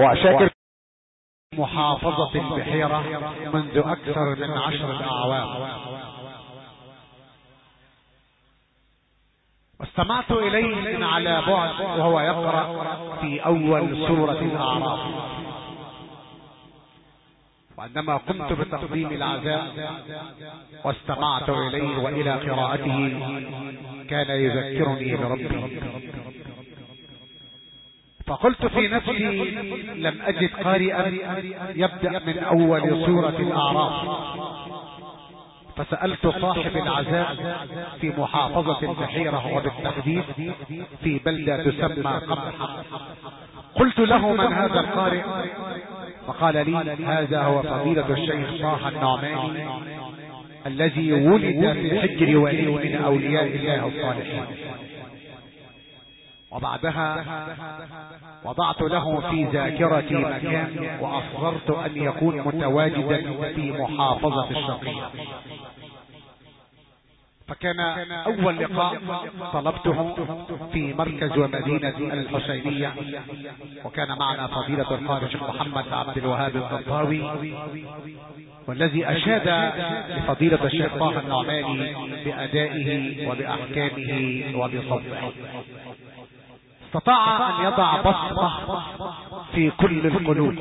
وشاكر محافظة البحيرة منذ أكثر من عشرة أعوام واستمعت إليه من على بعد وهو يقرأ في أول سورة الأعراف. وعندما قمت بتقديم العزاء واستمعت إليه وإلى قراءته كان يذكرني بربي. فقلت في نفسي لم أجد قارئا يبدأ من أول سورة الأعراف. فسألت صاحب العزاء في محافظة البحيرة وبالتحديد في بلدة تسمى قمح. قلت له من هذا القارئ؟ فقال لي هذا هو فضيلة الشيخ طه النعماني الذي ولد في حجر ولي من أولياء الله الصالحين. وبعدها وضعت له في ذاكرتي مكان وأصررت أن يكون متواجدا في محافظة الشرقية فكان أول لقاء طلبته في مركز ومدينة الحسينية. وكان معنا فضيلة القارئ الشيخ محمد عبد الوهاب القطاوي والذي أشاد لفضيلة الشيخ طه النعماني بأدائه وبأحكامه وبصوته استطاع أن يضع بصمة في كل القلوب.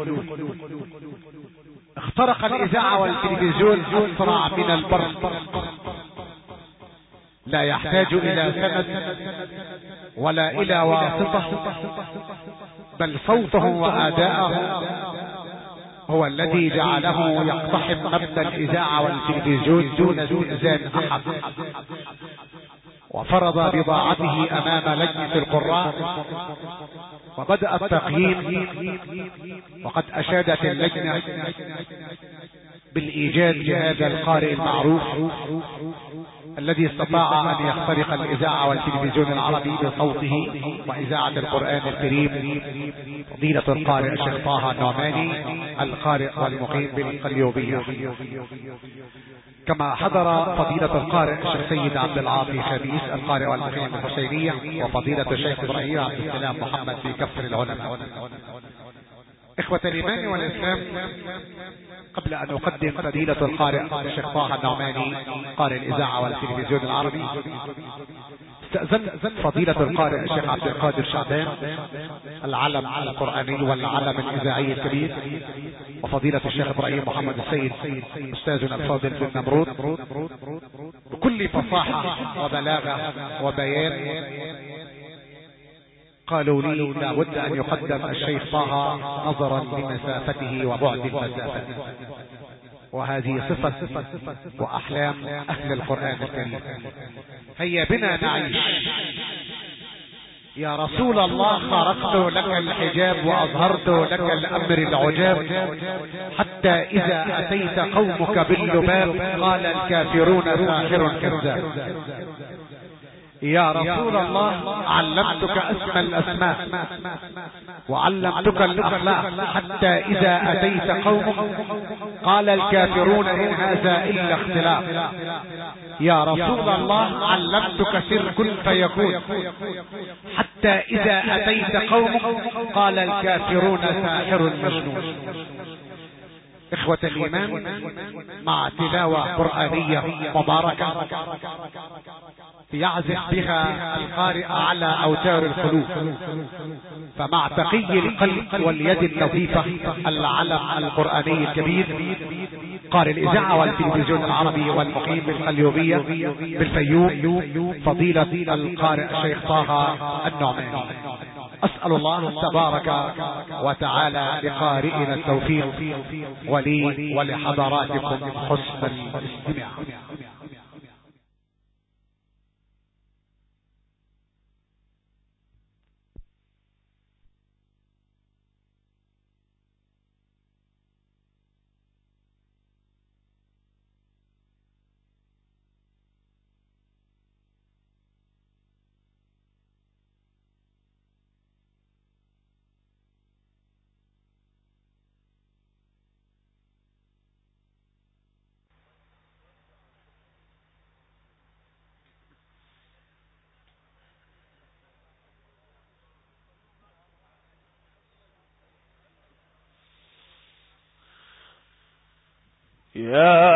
اخترق الإذاعة والتلفزيون أسرع من البرق. لا يحتاج إلى سند ولا إلى واسطة. بل صوته وأداءه هو الذي جعله يقتحم مبنى الإذاعة والتلفزيون دون استئذان أحد. وفرض بضاعته أمام لجنة القراء وبدأ التقييم وقد أشادت اللجنة بالإيجاد لهذا القارئ المعروف الذي استطاع أن يخترق الإذاعة والتلفزيون العربي بصوته وإذاعة القرآن الكريم. فضيلة القارئ الشيخ طه النعماني القارئ والمقيم بالقليوبية. كما حضر فضيلة القارئ الشيخ سيد عبد العاطي خبيث القارئ والمقيم الحسينية وفضيلة الشيخ إبراهيم عبد السلام محمد في كفر العلماء. إخوة الإيمان والإسلام قبل أن أقدم فضيلة القارئ الشيخ طه النعماني قارئ الإذاعة والتلفزيون العربي. استأذن فضيلة القارئ الشيخ عبد القادر شعبان العلم القرآني والعلم الإذاعي الكبير وفضيلة الشيخ إبراهيم محمد السيد أستاذنا الفاضل في النمرود. بكل فصاحة وبلاغة وبيان قالوا لي لابد أن يقدم الشيخ طه نظرا لمسافته وبعد المسافة. وهذه صفة وأحلام أهل القرآن الكريم. هيا بنا نعيش. يا رسول الله خرقت لك الحجاب وأظهرت لك الأمر العجاب. حتى إذا أتيت قومك باللباب قال الكافرون ساحر كذاب. يا رسول الله علمتك اسم الاسماء وعلمتك الأخلاق حتى إذا أتيت قومك. قال الكافرون إن هذا إلا اختلاف. يا رسول الله علمتك سر كن فيكون حتى إذا أتيت قومك. قال الكافرون ساحر مجنون. إخوة الإيمان مع تلاوة قرآنية مباركة يعزف بها القارئ على أوتار القلوب. فمع تقي القلب واليد النظيفة العلم القرآني الكبير قارئ الإذاعة والتلفزيون العربي والمقيم بالقليوبية بالفيوم فضيلة القارئ الشيخ طه النعماني أسأل الله تبارك وتعالى لقارئنا التوفيق ولي ولحضراتكم حسن الاستماع. يا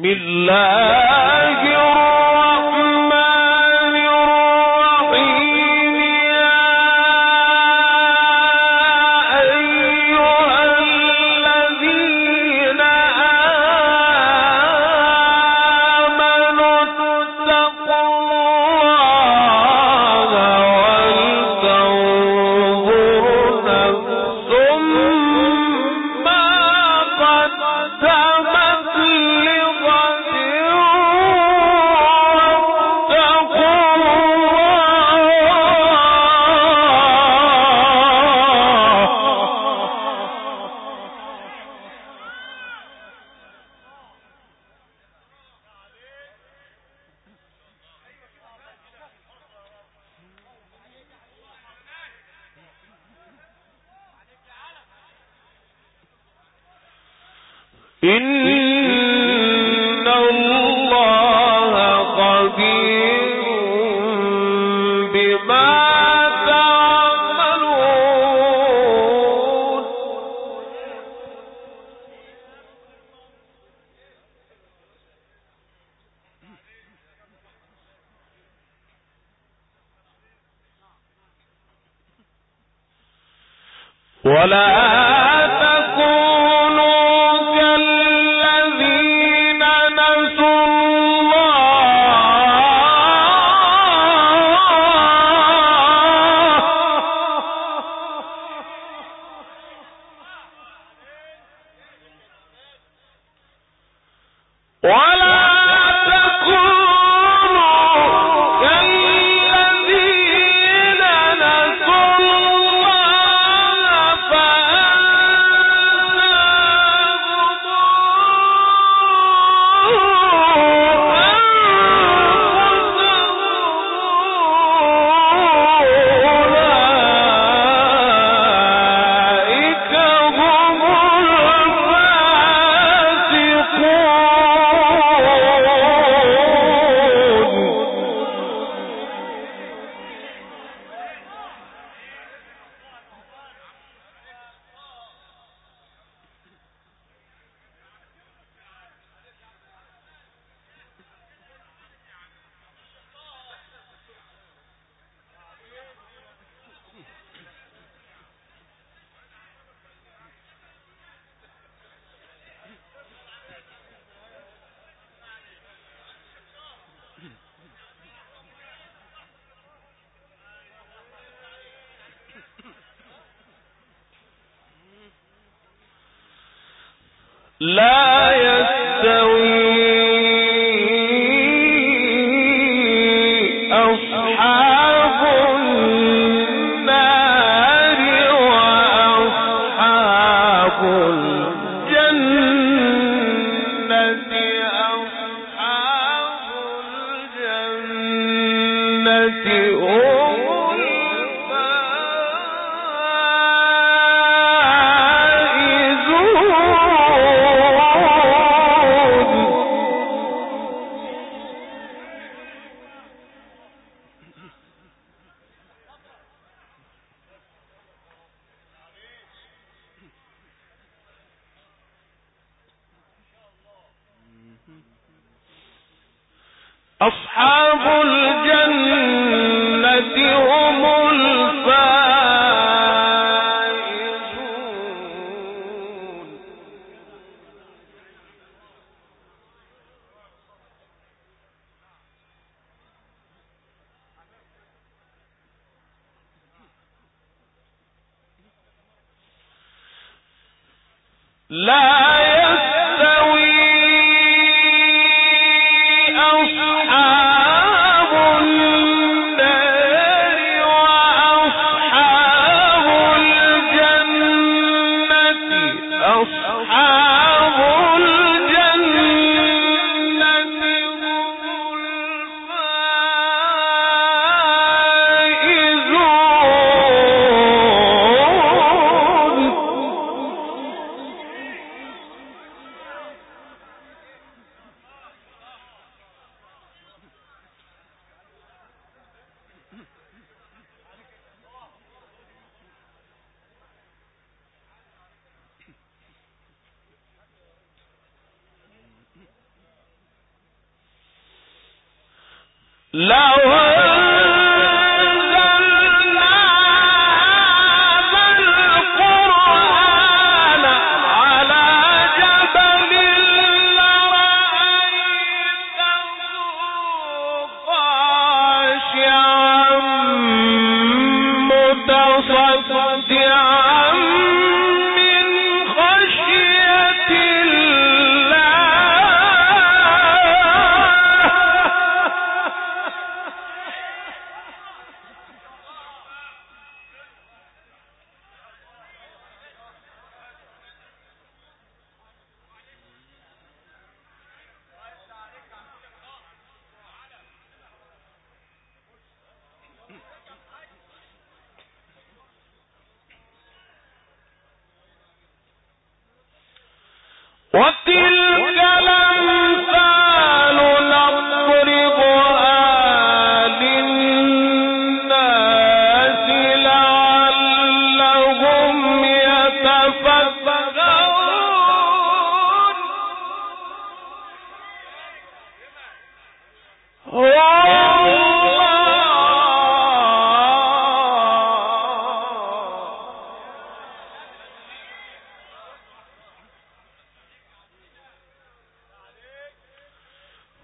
بسم الله. ولا لا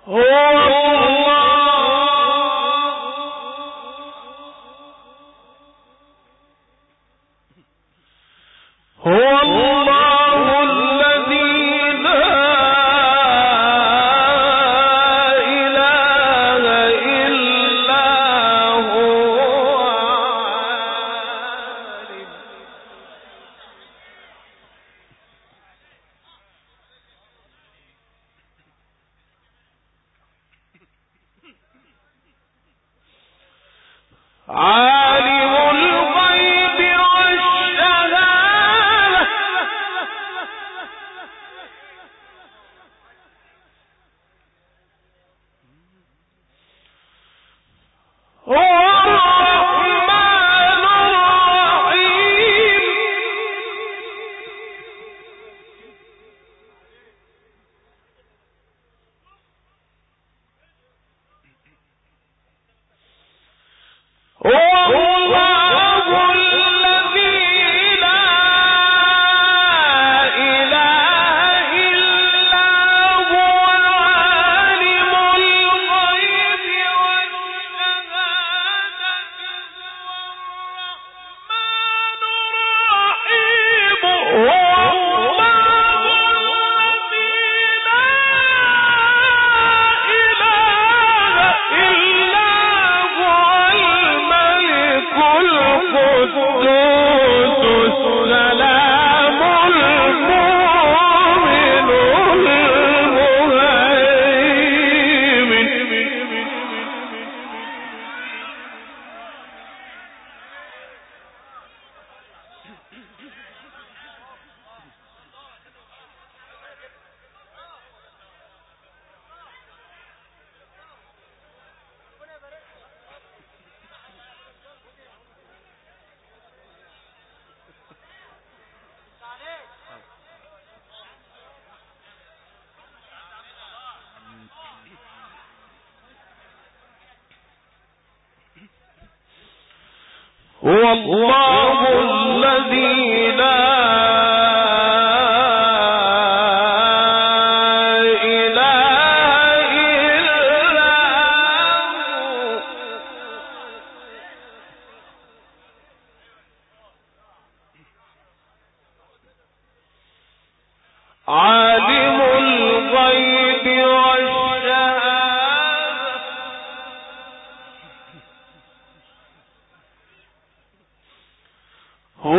هو هو الله الذي لا هو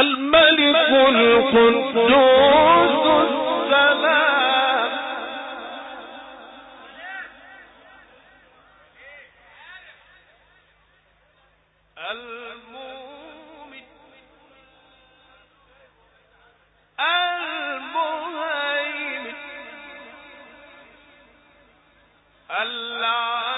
الملك القدوس السلام. المؤمن المهيمن. العالم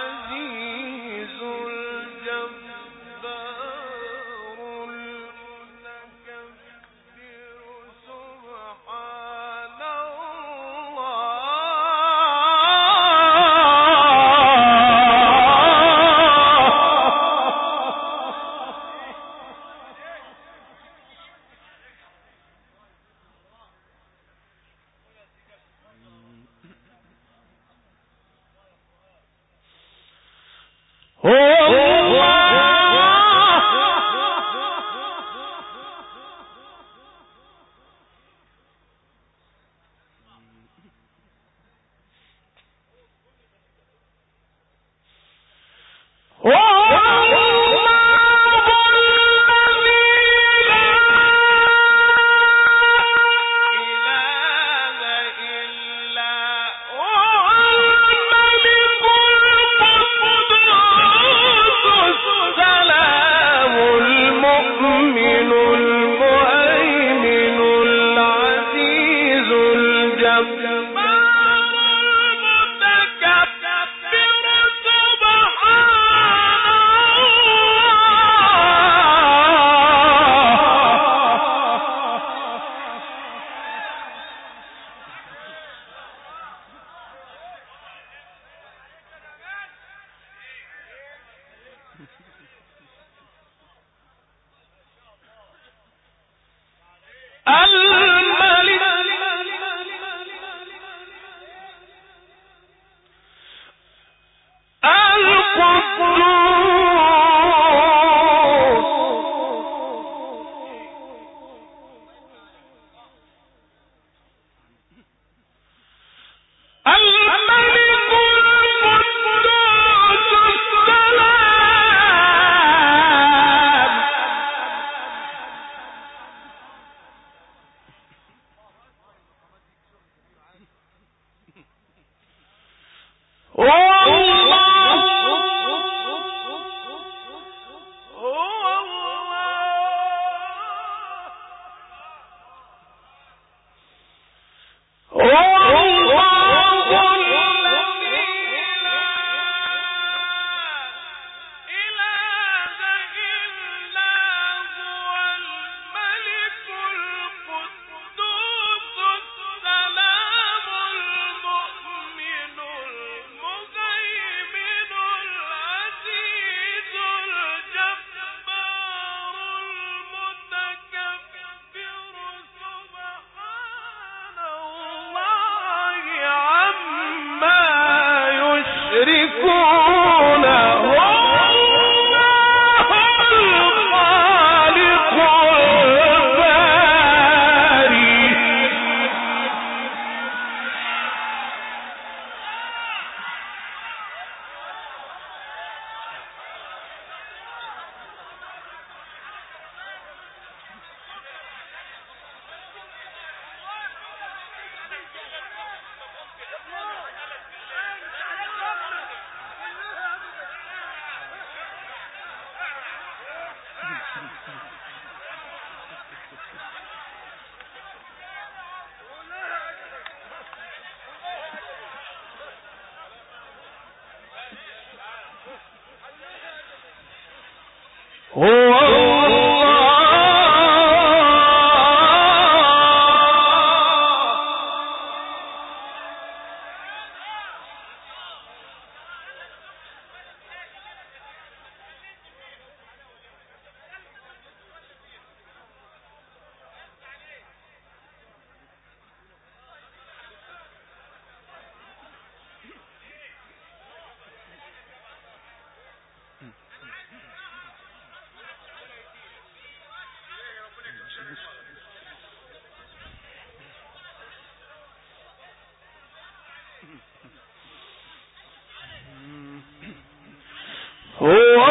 الجبار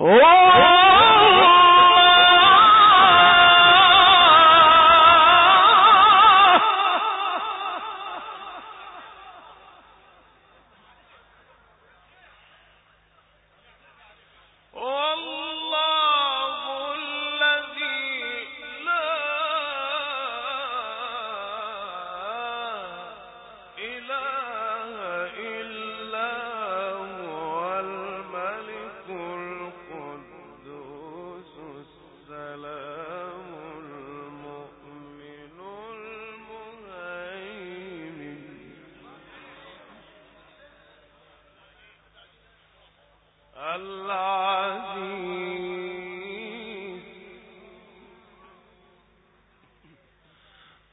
Oh!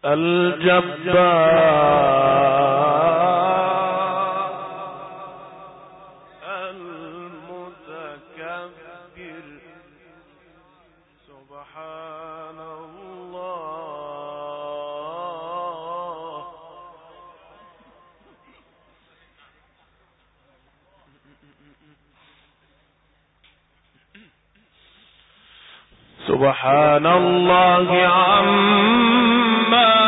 الله. سبحان الله عما ما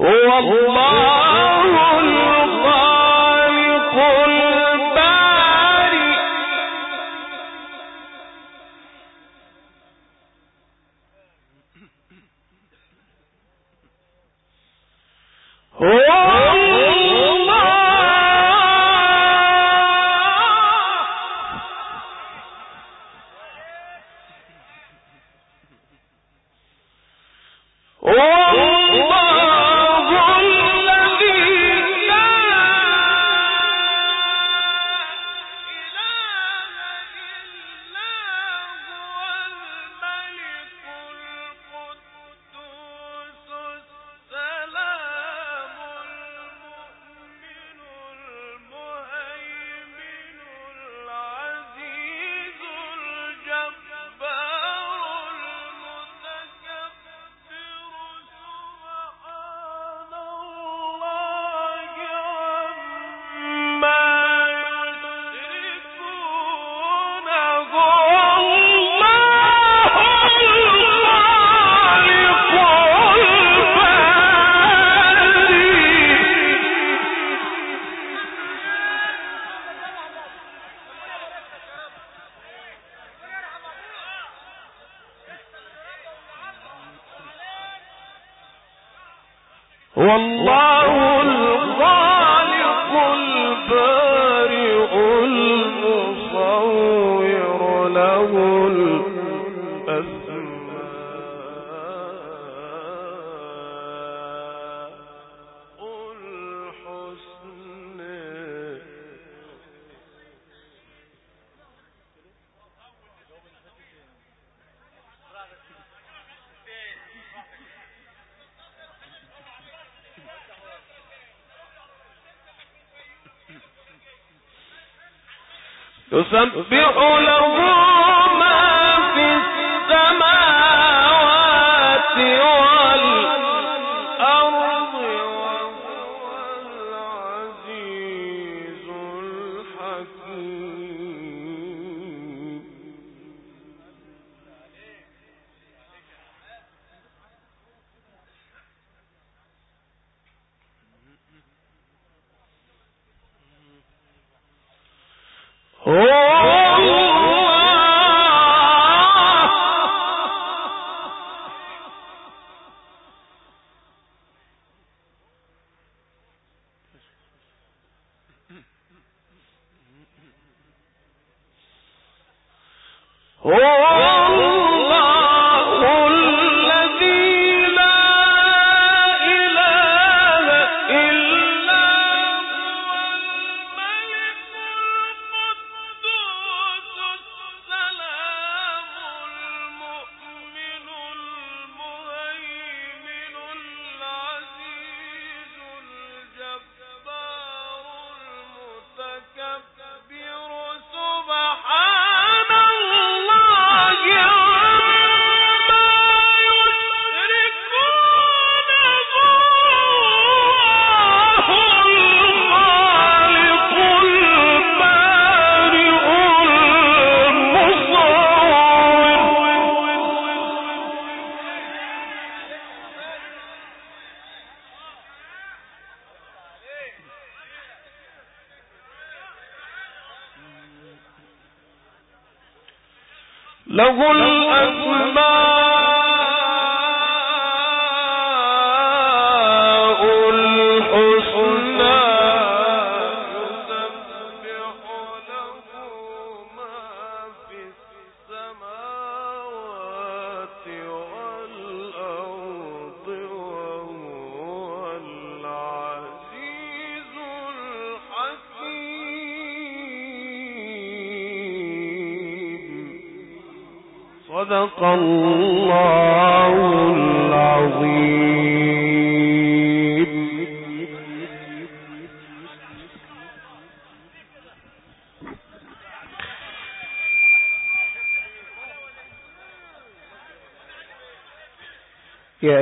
اللہ يسبح له ما في السماوات Oh! oh, oh له الأسماء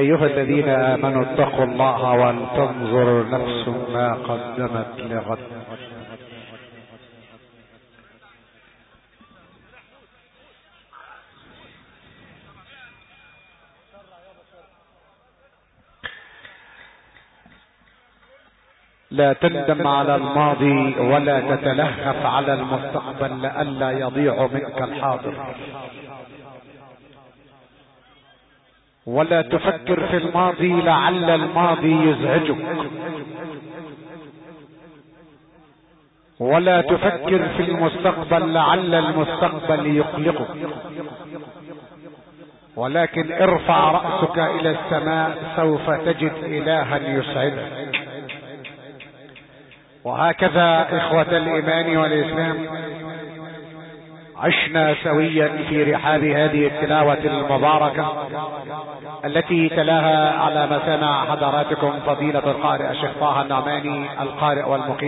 أيها الذين آمنوا اتقوا الله ولتنظر نفس ما قدمت لغد. لا تندم على الماضي ولا تتلهف على المستقبل لئلا يضيع منك الحاضر. ولا تفكر في الماضي لعل الماضي يزعجك. ولا تفكر في المستقبل لعل المستقبل يقلقك. ولكن ارفع رأسك إلى السماء سوف تجد إلها يسعدك. وهكذا إخوة الإيمان والإسلام عشنا سويا في رحاب هذه التلاوة المباركة التي تلاها على مسامع حضراتكم فضيلة القارئ الشيخ طه النعماني القارئ والمقيم.